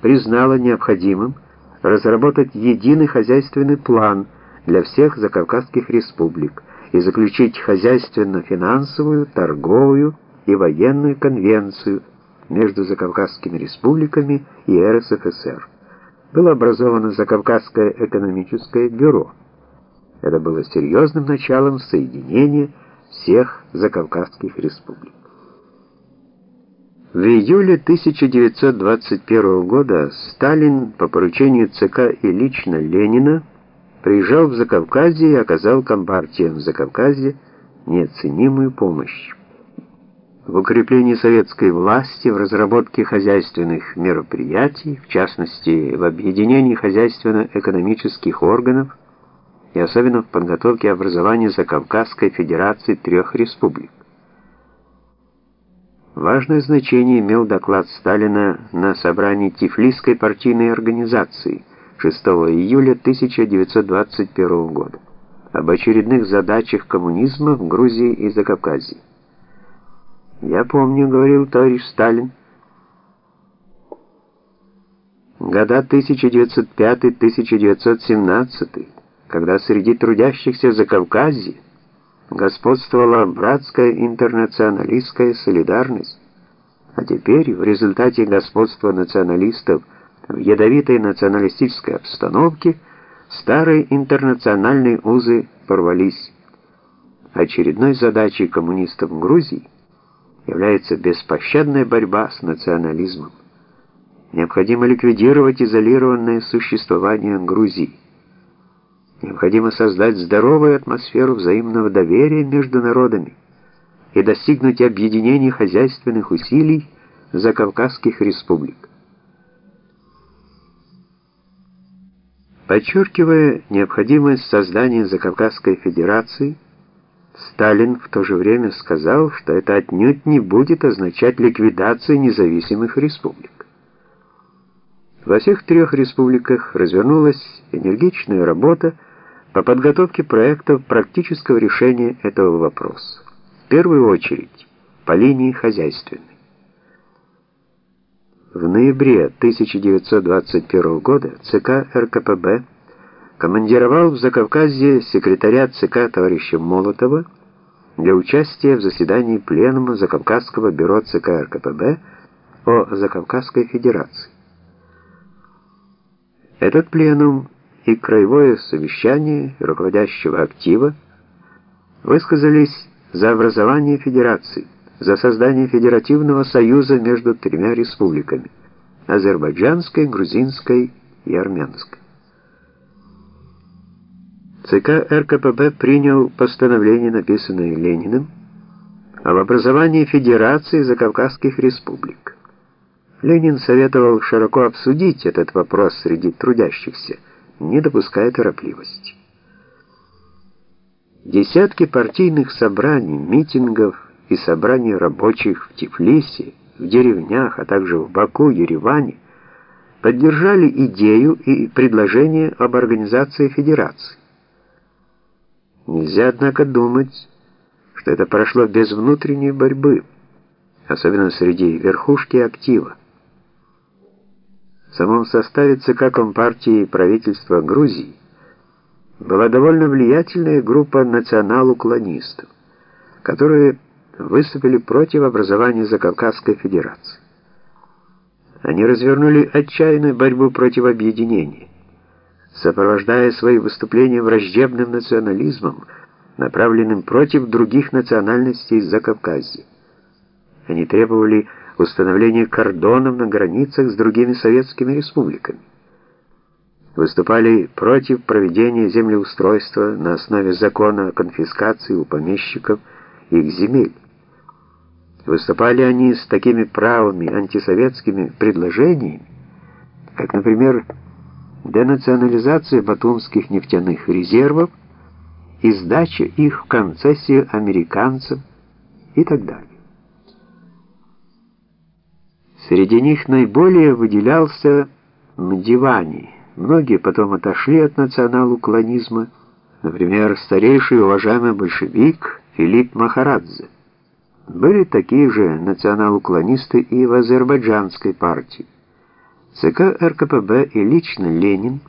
признала необходимым разработать единый хозяйственный план для всех закавказских республик и заключить хозяйственно-финансовую, торговую и военную конвенцию между закавказскими республиками и РСФСР. Было образовано Закавказское экономическое бюро. Это было серьезным началом соединения всех закавказских республик. В июле 1921 года Сталин по поручению ЦК и лично Ленина приезжал в Закавказье и оказал компартиям в Закавказье неоценимую помощь. В укреплении советской власти, в разработке хозяйственных мероприятий, в частности, в объединении хозяйственно-экономических органов и особенно в подготовке образования Закавказской Федерации трех республик. Важное значение имел доклад Сталина на собрании Тифлисской партийной организации 6 июля 1921 года об очередных задачах коммунизма в Грузии и Закавказье. «Я помню», — говорил товарищ Сталин, года 1905-1917, когда среди трудящихся Закавказья господствовала братская интернационалистская солидарность, а теперь в результате господства националистов в ядовитой националистической обстановке старые интернациональные узы порвались. Очередной задачей коммунистов Грузии является беспощадная борьба с национализмом. Необходимо ликвидировать изолированное существование Грузии. Необходимо создать здоровую атмосферу взаимного доверия между народами и достигнуть объединения хозяйственных усилий закавказских республик. Подчеркивая необходимость создания Закавказской Федерации, Сталин в то же время сказал, что это отнюдь не будет означать ликвидацию независимых республик. Во всех трех республиках развернулась энергичная работа по подготовке проектов практического решения этого вопроса. В первую очередь по линии хозяйственной. В ноябре 1921 года ЦК РКПБ командировал в Закавказье секретаря ЦК товарища Молотова для участия в заседании Пленума Закавказского бюро ЦК РКПБ о Закавказской Федерации. Этот пленум и краевое совещание руководящего актива высказались за образование федерации, за создание федеративного союза между тремя республиками – азербайджанской, грузинской и армянской. ЦК РКПБ принял постановление, написанное Лениным, об образовании Федерации Закавказских республик. Ленин советовал широко обсудить этот вопрос среди трудящихся – не допуская торопливости. Десятки партийных собраний, митингов и собраний рабочих в Тифлисе, в деревнях, а также в Баку, Ереване поддержали идею и предложение об организации федерации. Нельзя, однако, думать, что это прошло без внутренней борьбы, особенно среди верхушки актива. В самом составе ЦК Компартии правительства Грузии была довольно влиятельная группа национал-уклонистов, которые выступили против образования Закавказской Федерации. Они развернули отчаянную борьбу против объединения, сопровождая свои выступления враждебным национализмом, направленным против других национальностей Закавказья. Они требовали установление кордонов на границах с другими советскими республиками. Выступали против проведения землеустройства на основе закона о конфискации у помещиков их земель. Выступали они с такими правыми антисоветскими предложениями, как, например, денационализация батумских нефтяных резервов и сдача их в концессию американцам и так далее. Среди них наиболее выделялся Мдивани. Многие потом отошли от национал-уклонизма, например, старейший уважаемый большевик Филипп Махарадзе. Были такие же национал-уклонисты и в азербайджанской партии. ЦК РКПБ и лично Ленин